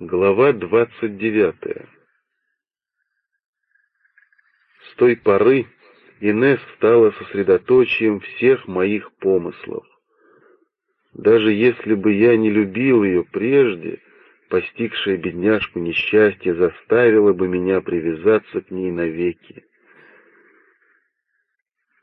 Глава двадцать девятая С той поры Инесс стала сосредоточием всех моих помыслов. Даже если бы я не любил ее прежде, постигшее бедняжку несчастье заставило бы меня привязаться к ней навеки.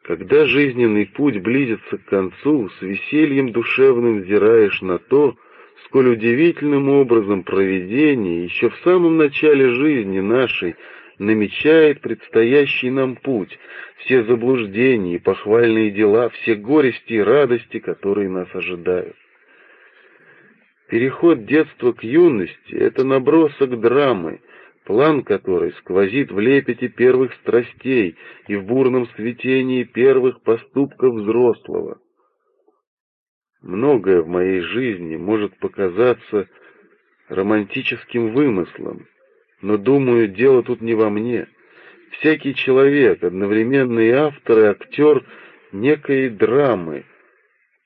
Когда жизненный путь близится к концу, с весельем душевным взираешь на то, сколь удивительным образом провидение еще в самом начале жизни нашей намечает предстоящий нам путь, все заблуждения и похвальные дела, все горести и радости, которые нас ожидают. Переход детства к юности — это набросок драмы, план которой сквозит в лепете первых страстей и в бурном светении первых поступков взрослого. Многое в моей жизни может показаться романтическим вымыслом, но, думаю, дело тут не во мне. Всякий человек, одновременно и автор, и актер некой драмы,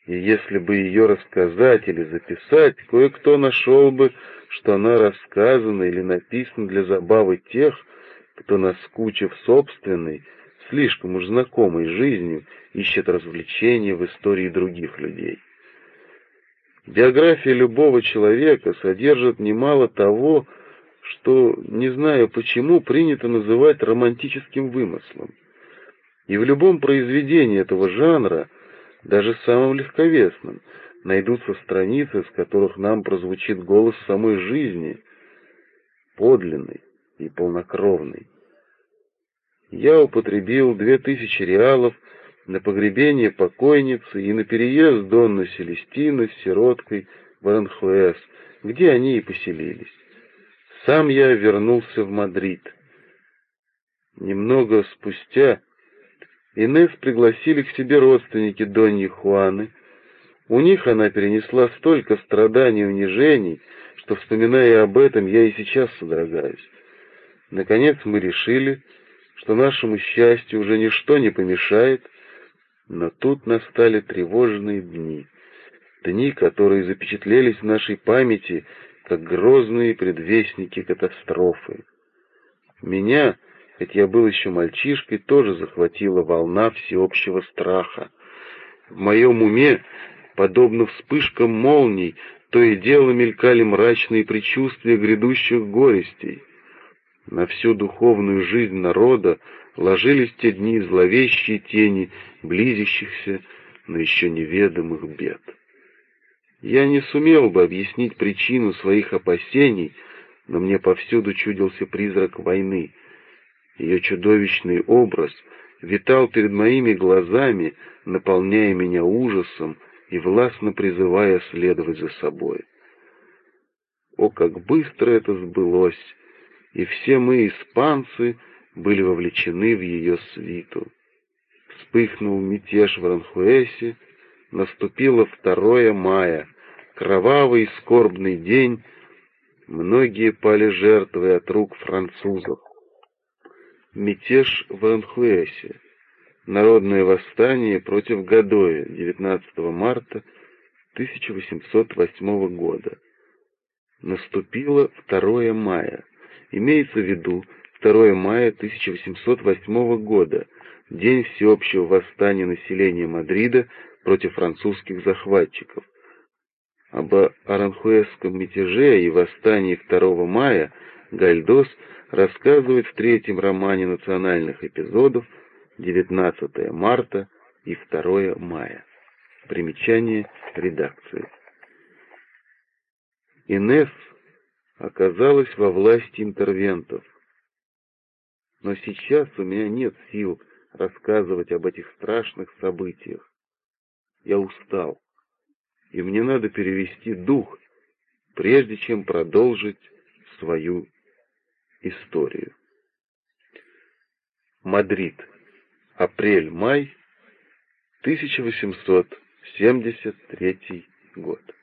и если бы ее рассказать или записать, кое-кто нашел бы, что она рассказана или написана для забавы тех, кто, наскучив собственной, слишком уж знакомой жизнью, ищет развлечения в истории других людей. Биография любого человека содержит немало того, что, не знаю почему, принято называть романтическим вымыслом. И в любом произведении этого жанра, даже самым легковесным, найдутся страницы, с которых нам прозвучит голос самой жизни, подлинный и полнокровный. Я употребил две тысячи реалов на погребение покойницы и на переезд Донны Селестины с сироткой в Аранхуэс, где они и поселились. Сам я вернулся в Мадрид. Немного спустя Инесс пригласили к себе родственники Доньи Хуаны. У них она перенесла столько страданий и унижений, что, вспоминая об этом, я и сейчас содрогаюсь. Наконец мы решили, что нашему счастью уже ничто не помешает — но тут настали тревожные дни, дни, которые запечатлелись в нашей памяти, как грозные предвестники катастрофы. Меня, хоть я был еще мальчишкой, тоже захватила волна всеобщего страха. В моем уме, подобно вспышкам молний, то и дело мелькали мрачные предчувствия грядущих горестей. На всю духовную жизнь народа ложились те дни зловещие тени близящихся, но еще неведомых бед. Я не сумел бы объяснить причину своих опасений, но мне повсюду чудился призрак войны. Ее чудовищный образ витал перед моими глазами, наполняя меня ужасом и властно призывая следовать за собой. О, как быстро это сбылось! И все мы, испанцы, были вовлечены в ее свиту. Вспыхнул мятеж в Ранхуэсе, наступило 2 мая, кровавый и скорбный день, многие пали жертвой от рук французов. Мятеж в Ранхуэсе. Народное восстание против Гадоя 19 марта 1808 года. Наступило 2 мая. Имеется в виду 2 мая 1808 года, день всеобщего восстания населения Мадрида против французских захватчиков. Об Аранхуэсском мятеже и восстании 2 мая Гальдос рассказывает в третьем романе национальных эпизодов 19 марта и 2 мая. Примечание редакции. Инесс оказалась во власти интервентов. Но сейчас у меня нет сил рассказывать об этих страшных событиях. Я устал, и мне надо перевести дух, прежде чем продолжить свою историю. Мадрид. Апрель-май 1873 год.